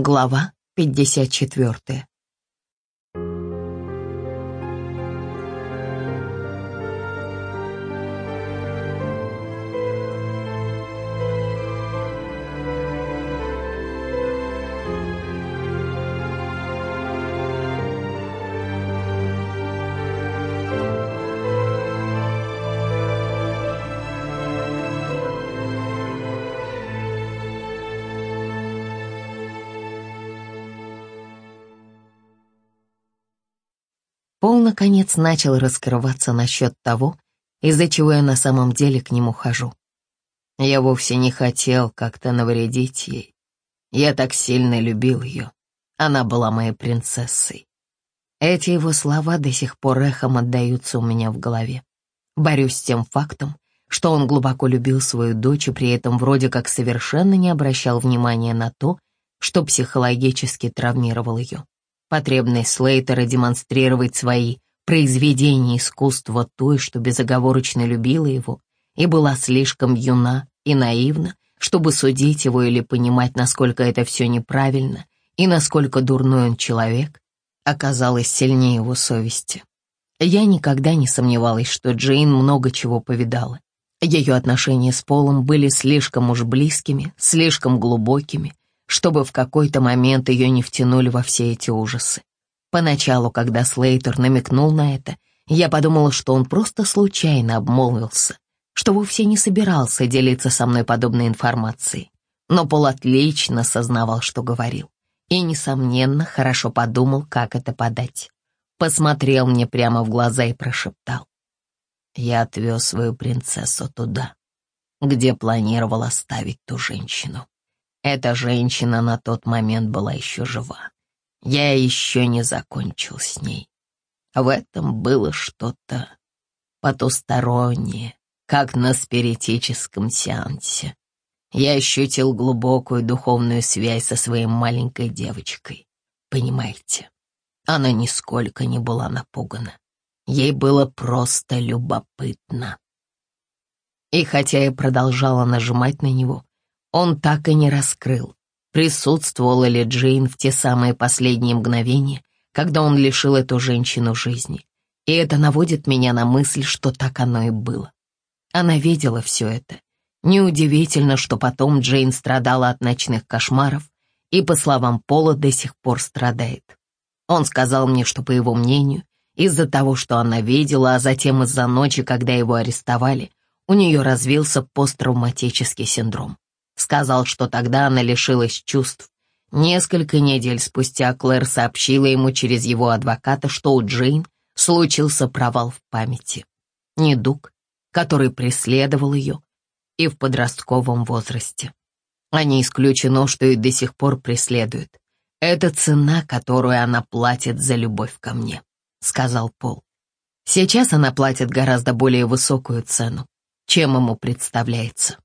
Глава 54. Пол, наконец, начал раскрываться насчет того, из-за чего я на самом деле к нему хожу. Я вовсе не хотел как-то навредить ей. Я так сильно любил ее. Она была моей принцессой. Эти его слова до сих пор эхом отдаются у меня в голове. Борюсь с тем фактом, что он глубоко любил свою дочь и при этом вроде как совершенно не обращал внимания на то, что психологически травмировал ее. Потребность Слейтера демонстрировать свои произведения искусства той, что безоговорочно любила его и была слишком юна и наивна, чтобы судить его или понимать, насколько это все неправильно и насколько дурной он человек, оказалось сильнее его совести. Я никогда не сомневалась, что Джейн много чего повидала. Ее отношения с Полом были слишком уж близкими, слишком глубокими, чтобы в какой-то момент ее не втянули во все эти ужасы. Поначалу, когда Слейтер намекнул на это, я подумала, что он просто случайно обмолвился, что вовсе не собирался делиться со мной подобной информацией. Но Пол отлично сознавал, что говорил, и, несомненно, хорошо подумал, как это подать. Посмотрел мне прямо в глаза и прошептал. Я отвез свою принцессу туда, где планировал оставить ту женщину. Эта женщина на тот момент была еще жива. Я еще не закончил с ней. В этом было что-то потустороннее, как на спиритическом сеансе. Я ощутил глубокую духовную связь со своей маленькой девочкой. Понимаете, она нисколько не была напугана. Ей было просто любопытно. И хотя я продолжала нажимать на него, он так и не раскрыл, присутствовала ли Джейн в те самые последние мгновения, когда он лишил эту женщину жизни. И это наводит меня на мысль, что так оно и было. Она видела все это. Неудивительно, что потом Джейн страдала от ночных кошмаров и, по словам Пола, до сих пор страдает. Он сказал мне, что, по его мнению, из-за того, что она видела, а затем из-за ночи, когда его арестовали, у нее развился посттравматический синдром. Сказал, что тогда она лишилась чувств. Несколько недель спустя Клэр сообщила ему через его адвоката, что у Джейн случился провал в памяти. Недуг, который преследовал ее и в подростковом возрасте. А не исключено, что и до сих пор преследует. Это цена, которую она платит за любовь ко мне, сказал Пол. Сейчас она платит гораздо более высокую цену, чем ему представляется.